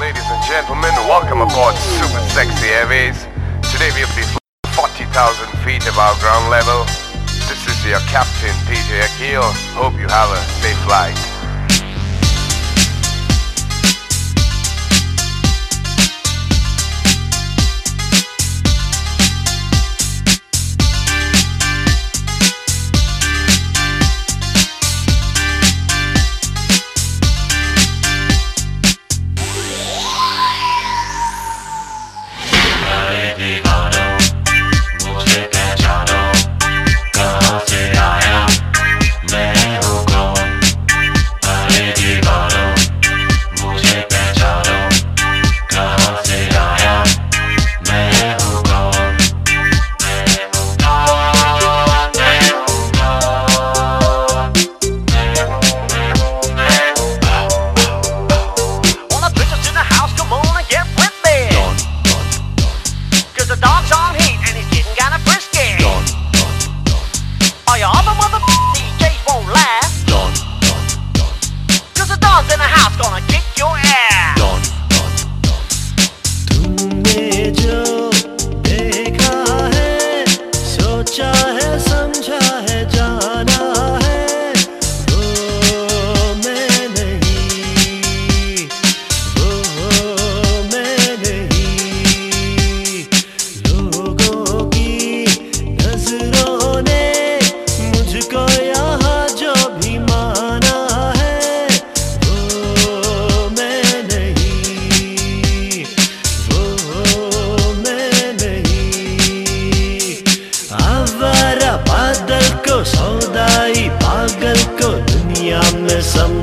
ladies and gentlemen, welcome aboard Super Sexy Airways. Today we'll be flying 40,000 feet above ground level. This is your captain, DJ Aqeel. Hope you have a safe flight. Yeah.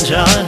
John.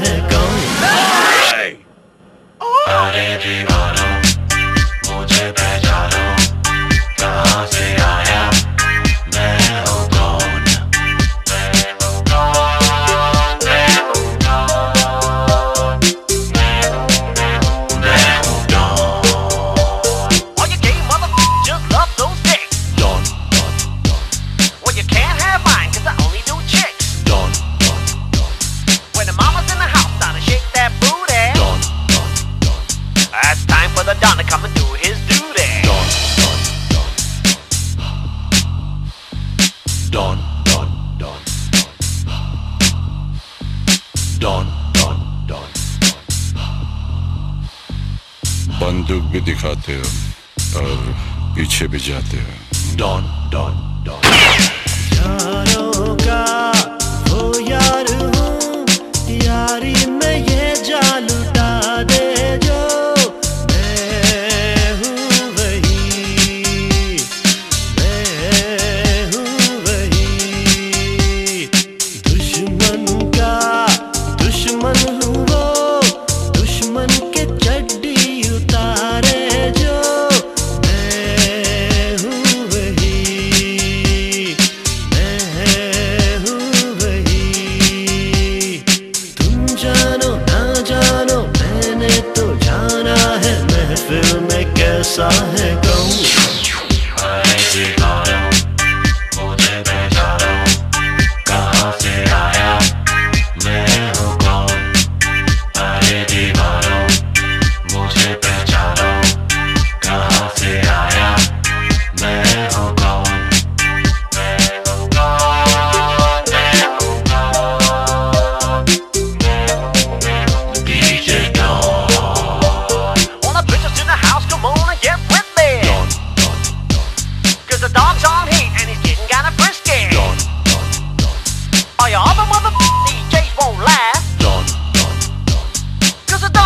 बंदूक भी दिखाते हो और पीछे भी जाते हो। Don don सा है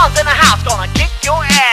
In the house gonna kick your ass.